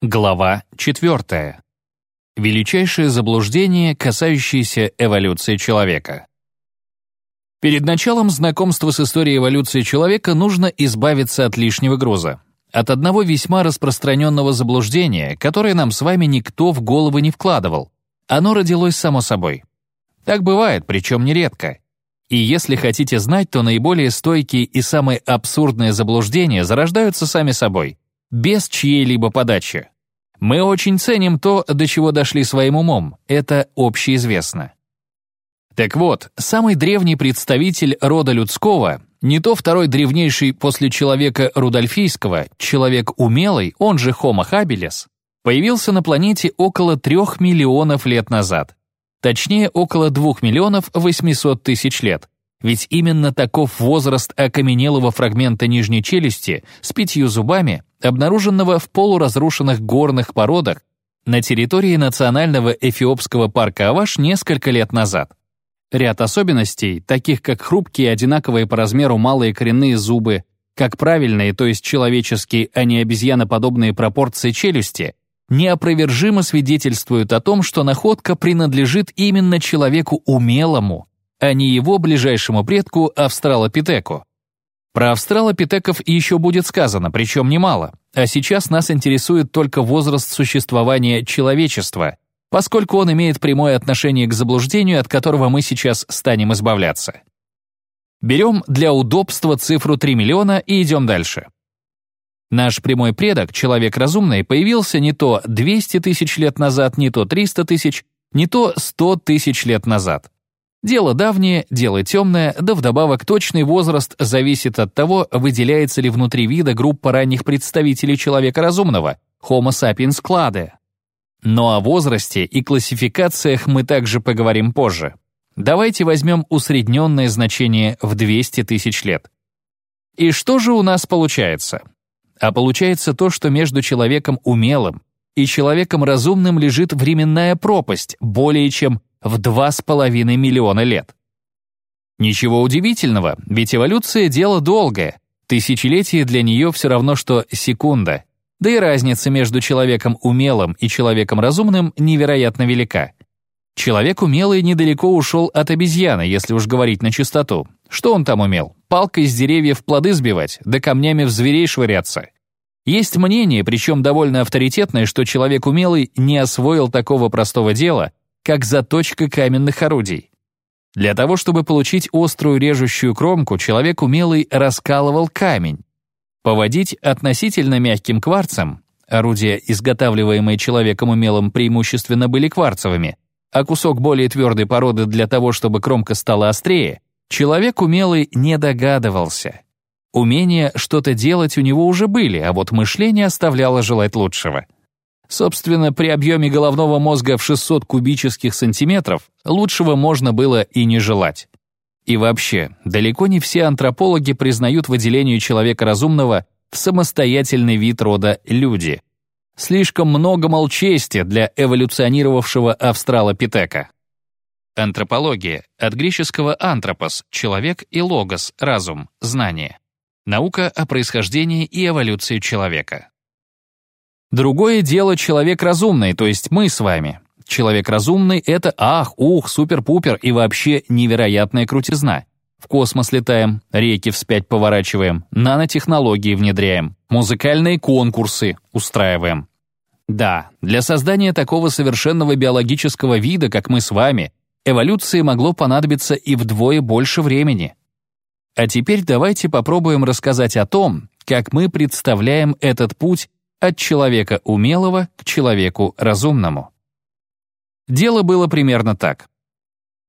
Глава 4. Величайшее заблуждение, касающееся эволюции человека. Перед началом знакомства с историей эволюции человека нужно избавиться от лишнего груза. От одного весьма распространенного заблуждения, которое нам с вами никто в голову не вкладывал. Оно родилось само собой. Так бывает, причем нередко. И если хотите знать, то наиболее стойкие и самые абсурдные заблуждения зарождаются сами собой — без чьей-либо подачи. Мы очень ценим то, до чего дошли своим умом, это общеизвестно. Так вот, самый древний представитель рода людского, не то второй древнейший после человека Рудольфийского, человек умелый, он же Homo habilis, появился на планете около трех миллионов лет назад. Точнее, около двух миллионов 800 тысяч лет, ведь именно таков возраст окаменелого фрагмента нижней челюсти с пятью зубами, обнаруженного в полуразрушенных горных породах на территории Национального эфиопского парка Аваш несколько лет назад. Ряд особенностей, таких как хрупкие одинаковые по размеру малые коренные зубы, как правильные, то есть человеческие, а не обезьяноподобные пропорции челюсти, неопровержимо свидетельствуют о том, что находка принадлежит именно человеку умелому, а не его ближайшему предку австралопитеку. Про австралопитеков еще будет сказано, причем немало, а сейчас нас интересует только возраст существования человечества, поскольку он имеет прямое отношение к заблуждению, от которого мы сейчас станем избавляться. Берем для удобства цифру 3 миллиона и идем дальше. Наш прямой предок, человек разумный, появился не то 200 тысяч лет назад, не то 300 тысяч, не то 100 тысяч лет назад. Дело давнее, дело темное, да вдобавок точный возраст зависит от того, выделяется ли внутри вида группа ранних представителей человека разумного, Homo sapiens clade. Но о возрасте и классификациях мы также поговорим позже. Давайте возьмем усредненное значение в 200 тысяч лет. И что же у нас получается? А получается то, что между человеком умелым и человеком разумным лежит временная пропасть более чем в 2,5 миллиона лет. Ничего удивительного, ведь эволюция — дело долгое. Тысячелетие для нее все равно, что секунда. Да и разница между человеком умелым и человеком разумным невероятно велика. Человек умелый недалеко ушел от обезьяны, если уж говорить на чистоту. Что он там умел? Палкой из деревьев плоды сбивать, да камнями в зверей швыряться. Есть мнение, причем довольно авторитетное, что человек умелый не освоил такого простого дела, как заточка каменных орудий. Для того, чтобы получить острую режущую кромку, человек умелый раскалывал камень. Поводить относительно мягким кварцем, орудия, изготавливаемые человеком умелым, преимущественно были кварцевыми, а кусок более твердой породы для того, чтобы кромка стала острее, человек умелый не догадывался. Умения что-то делать у него уже были, а вот мышление оставляло желать лучшего. Собственно, при объеме головного мозга в 600 кубических сантиметров лучшего можно было и не желать. И вообще, далеко не все антропологи признают выделение человека разумного в самостоятельный вид рода люди. Слишком много молчести для эволюционировавшего австралопитека. Антропология от греческого «антропос» — человек и «логос» — разум, знание. Наука о происхождении и эволюции человека. Другое дело человек разумный, то есть мы с вами. Человек разумный — это ах, ух, супер-пупер и вообще невероятная крутизна. В космос летаем, реки вспять поворачиваем, нанотехнологии внедряем, музыкальные конкурсы устраиваем. Да, для создания такого совершенного биологического вида, как мы с вами, эволюции могло понадобиться и вдвое больше времени. А теперь давайте попробуем рассказать о том, как мы представляем этот путь от человека умелого к человеку разумному. Дело было примерно так.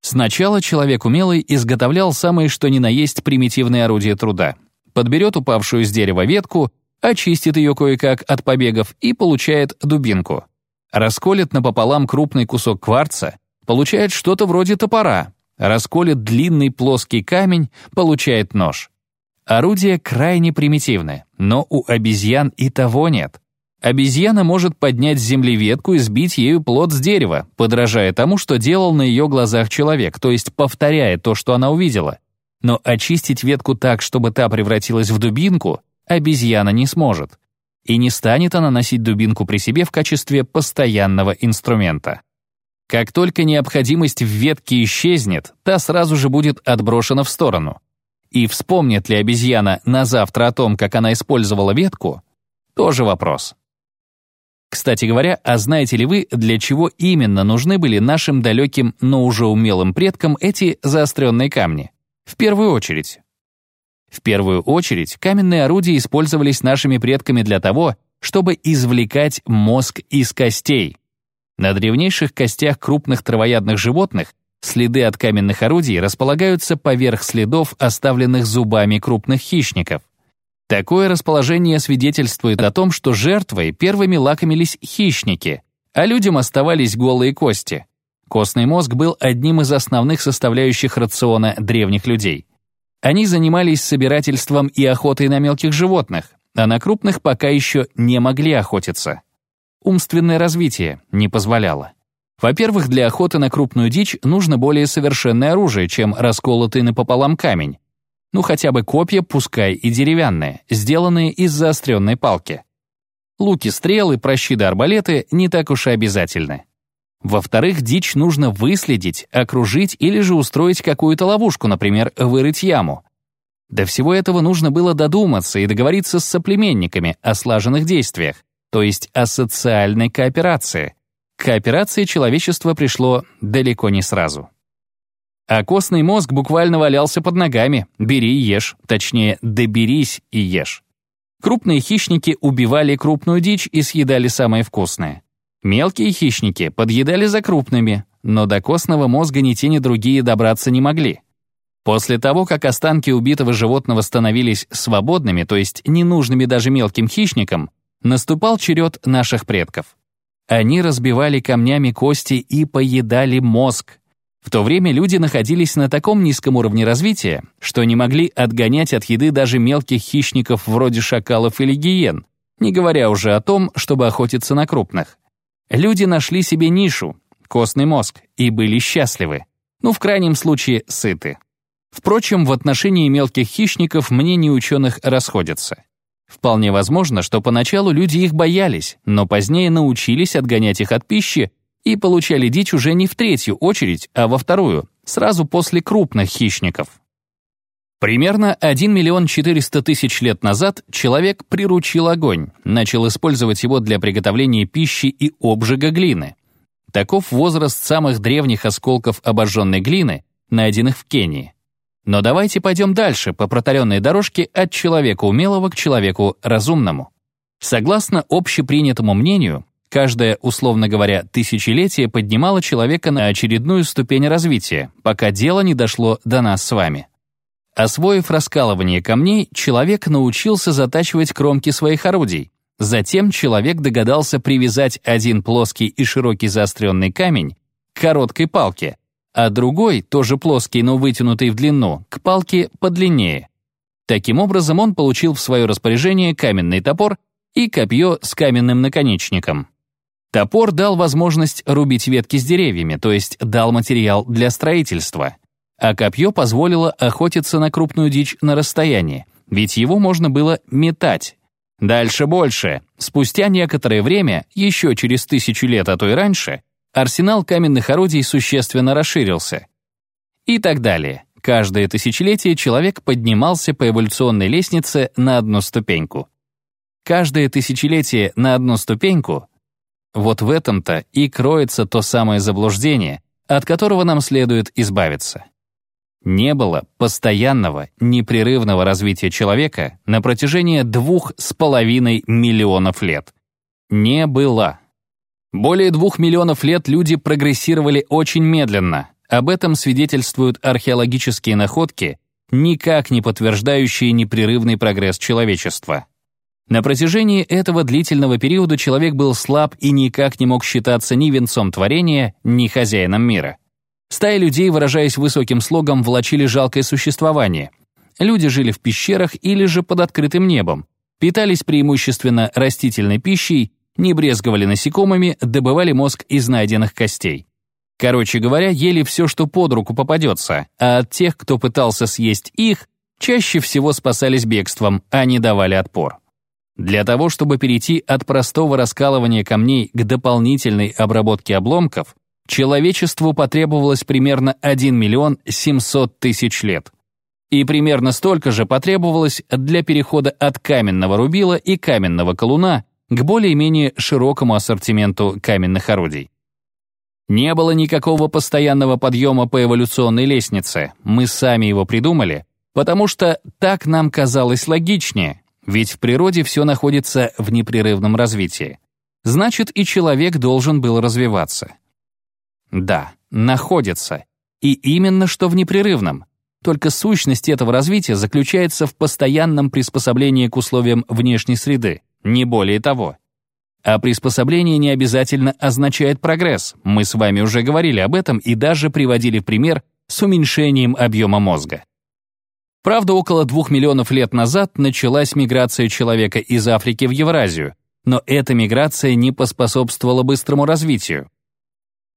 Сначала человек умелый изготовлял самые что ни на есть примитивные орудия труда. Подберет упавшую с дерева ветку, очистит ее кое-как от побегов и получает дубинку. Расколет напополам крупный кусок кварца, получает что-то вроде топора. Расколет длинный плоский камень, получает нож. Орудие крайне примитивное, но у обезьян и того нет. Обезьяна может поднять с земли ветку и сбить ею плод с дерева, подражая тому, что делал на ее глазах человек, то есть повторяя то, что она увидела. Но очистить ветку так, чтобы та превратилась в дубинку, обезьяна не сможет. и не станет она носить дубинку при себе в качестве постоянного инструмента. Как только необходимость в ветке исчезнет, та сразу же будет отброшена в сторону. И вспомнит ли обезьяна на завтра о том, как она использовала ветку, тоже вопрос. Кстати говоря, а знаете ли вы, для чего именно нужны были нашим далеким, но уже умелым предкам эти заостренные камни? В первую очередь. В первую очередь, каменные орудия использовались нашими предками для того, чтобы извлекать мозг из костей. На древнейших костях крупных травоядных животных следы от каменных орудий располагаются поверх следов, оставленных зубами крупных хищников. Такое расположение свидетельствует о том, что жертвой первыми лакомились хищники, а людям оставались голые кости. Костный мозг был одним из основных составляющих рациона древних людей. Они занимались собирательством и охотой на мелких животных, а на крупных пока еще не могли охотиться. Умственное развитие не позволяло. Во-первых, для охоты на крупную дичь нужно более совершенное оружие, чем расколотый напополам камень, ну хотя бы копья, пускай и деревянные, сделанные из заостренной палки. Луки, стрелы, прощиды, арбалеты не так уж и обязательны. Во-вторых, дичь нужно выследить, окружить или же устроить какую-то ловушку, например, вырыть яму. До всего этого нужно было додуматься и договориться с соплеменниками о слаженных действиях, то есть о социальной кооперации. Кооперации человечество пришло далеко не сразу. А костный мозг буквально валялся под ногами. Бери и ешь. Точнее, доберись и ешь. Крупные хищники убивали крупную дичь и съедали самое вкусное. Мелкие хищники подъедали за крупными, но до костного мозга ни те, ни другие добраться не могли. После того, как останки убитого животного становились свободными, то есть ненужными даже мелким хищникам, наступал черед наших предков. Они разбивали камнями кости и поедали мозг, в то время люди находились на таком низком уровне развития, что не могли отгонять от еды даже мелких хищников вроде шакалов или гиен, не говоря уже о том, чтобы охотиться на крупных. Люди нашли себе нишу — костный мозг, и были счастливы. Ну, в крайнем случае, сыты. Впрочем, в отношении мелких хищников мнения ученых расходятся. Вполне возможно, что поначалу люди их боялись, но позднее научились отгонять их от пищи и получали дичь уже не в третью очередь, а во вторую, сразу после крупных хищников. Примерно 1 миллион 400 тысяч лет назад человек приручил огонь, начал использовать его для приготовления пищи и обжига глины. Таков возраст самых древних осколков обожженной глины, найденных в Кении. Но давайте пойдем дальше по протаренной дорожке от человека умелого к человеку разумному. Согласно общепринятому мнению, Каждое, условно говоря, тысячелетие поднимало человека на очередную ступень развития, пока дело не дошло до нас с вами. Освоив раскалывание камней, человек научился затачивать кромки своих орудий. Затем человек догадался привязать один плоский и широкий заостренный камень к короткой палке, а другой, тоже плоский, но вытянутый в длину, к палке подлиннее. Таким образом, он получил в свое распоряжение каменный топор и копье с каменным наконечником. Топор дал возможность рубить ветки с деревьями, то есть дал материал для строительства. А копье позволило охотиться на крупную дичь на расстоянии, ведь его можно было метать. Дальше больше. Спустя некоторое время, еще через тысячу лет, а то и раньше, арсенал каменных орудий существенно расширился. И так далее. Каждое тысячелетие человек поднимался по эволюционной лестнице на одну ступеньку. Каждое тысячелетие на одну ступеньку вот в этом-то и кроется то самое заблуждение, от которого нам следует избавиться. Не было постоянного, непрерывного развития человека на протяжении двух с половиной миллионов лет. Не было. Более двух миллионов лет люди прогрессировали очень медленно. Об этом свидетельствуют археологические находки, никак не подтверждающие непрерывный прогресс человечества. На протяжении этого длительного периода человек был слаб и никак не мог считаться ни венцом творения, ни хозяином мира. Стаи людей, выражаясь высоким слогом, влачили жалкое существование. Люди жили в пещерах или же под открытым небом, питались преимущественно растительной пищей, не брезговали насекомыми, добывали мозг из найденных костей. Короче говоря, ели все, что под руку попадется, а от тех, кто пытался съесть их, чаще всего спасались бегством, а не давали отпор. Для того, чтобы перейти от простого раскалывания камней к дополнительной обработке обломков, человечеству потребовалось примерно 1 миллион 700 тысяч лет. И примерно столько же потребовалось для перехода от каменного рубила и каменного колуна к более-менее широкому ассортименту каменных орудий. Не было никакого постоянного подъема по эволюционной лестнице, мы сами его придумали, потому что так нам казалось логичнее, ведь в природе все находится в непрерывном развитии. Значит, и человек должен был развиваться. Да, находится. И именно что в непрерывном. Только сущность этого развития заключается в постоянном приспособлении к условиям внешней среды, не более того. А приспособление не обязательно означает прогресс. Мы с вами уже говорили об этом и даже приводили пример с уменьшением объема мозга. Правда, около двух миллионов лет назад началась миграция человека из Африки в Евразию, но эта миграция не поспособствовала быстрому развитию.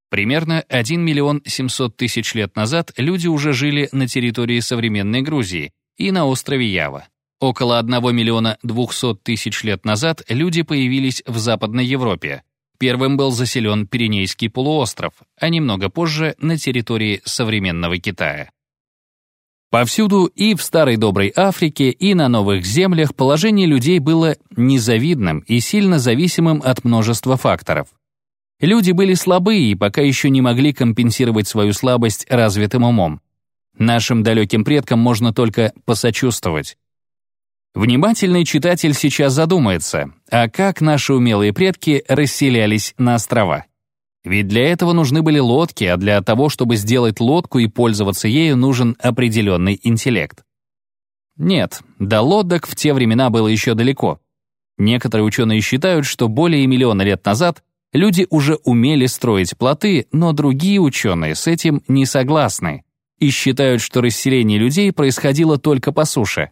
Примерно 1 миллион 700 тысяч лет назад люди уже жили на территории современной Грузии и на острове Ява. Около 1 миллиона 200 тысяч лет назад люди появились в Западной Европе. Первым был заселен Пиренейский полуостров, а немного позже на территории современного Китая. Повсюду и в старой доброй Африке, и на новых землях положение людей было незавидным и сильно зависимым от множества факторов. Люди были слабы и пока еще не могли компенсировать свою слабость развитым умом. Нашим далеким предкам можно только посочувствовать. Внимательный читатель сейчас задумается, а как наши умелые предки расселялись на острова? Ведь для этого нужны были лодки, а для того, чтобы сделать лодку и пользоваться ею, нужен определенный интеллект. Нет, до лодок в те времена было еще далеко. Некоторые ученые считают, что более миллиона лет назад люди уже умели строить плоты, но другие ученые с этим не согласны и считают, что расселение людей происходило только по суше.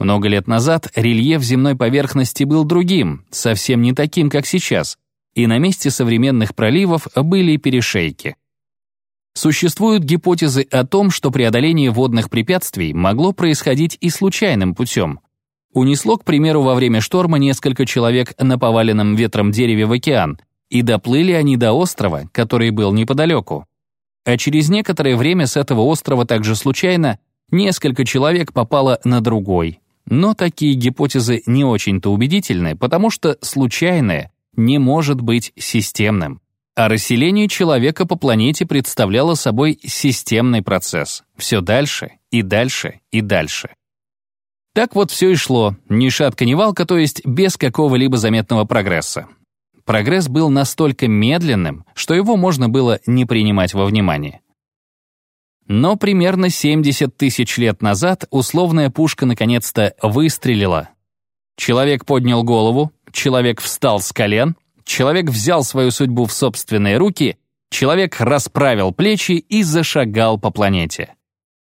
Много лет назад рельеф земной поверхности был другим, совсем не таким, как сейчас — и на месте современных проливов были перешейки. Существуют гипотезы о том, что преодоление водных препятствий могло происходить и случайным путем. Унесло, к примеру, во время шторма несколько человек на поваленном ветром дереве в океан, и доплыли они до острова, который был неподалеку. А через некоторое время с этого острова также случайно несколько человек попало на другой. Но такие гипотезы не очень-то убедительны, потому что случайное не может быть системным. А расселение человека по планете представляло собой системный процесс. Все дальше и дальше и дальше. Так вот все и шло, ни шатка, ни валка, то есть без какого-либо заметного прогресса. Прогресс был настолько медленным, что его можно было не принимать во внимание. Но примерно 70 тысяч лет назад условная пушка наконец-то выстрелила. Человек поднял голову, человек встал с колен, человек взял свою судьбу в собственные руки, человек расправил плечи и зашагал по планете.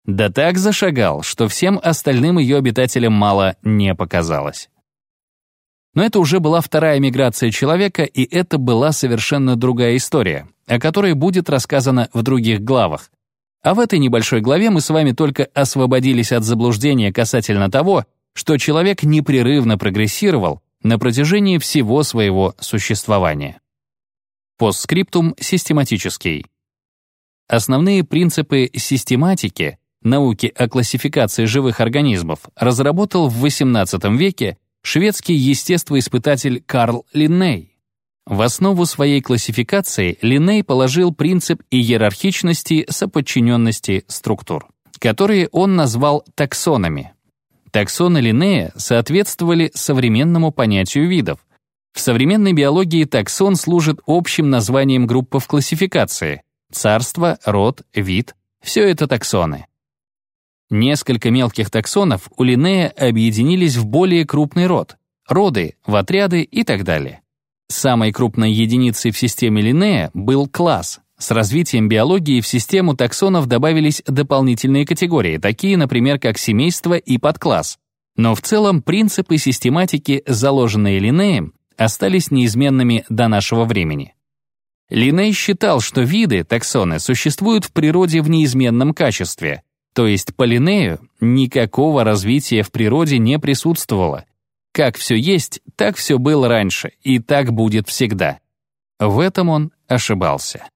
Да так зашагал, что всем остальным ее обитателям мало не показалось. Но это уже была вторая миграция человека, и это была совершенно другая история, о которой будет рассказано в других главах. А в этой небольшой главе мы с вами только освободились от заблуждения касательно того, что человек непрерывно прогрессировал, на протяжении всего своего существования. Постскриптум систематический. Основные принципы систематики, науки о классификации живых организмов, разработал в XVIII веке шведский естествоиспытатель Карл Линней. В основу своей классификации Линней положил принцип иерархичности соподчиненности структур, которые он назвал таксонами. Таксоны Линнея соответствовали современному понятию видов. В современной биологии таксон служит общим названием группы в классификации. Царство, род, вид — все это таксоны. Несколько мелких таксонов у Линнея объединились в более крупный род — роды, в отряды и так далее. Самой крупной единицей в системе Линнея был класс, с развитием биологии в систему таксонов добавились дополнительные категории, такие, например, как семейство и подкласс. Но в целом принципы систематики, заложенные Линнеем, остались неизменными до нашего времени. Линней считал, что виды, таксоны, существуют в природе в неизменном качестве, то есть по Линнею никакого развития в природе не присутствовало. Как все есть, так все было раньше, и так будет всегда. В этом он ошибался.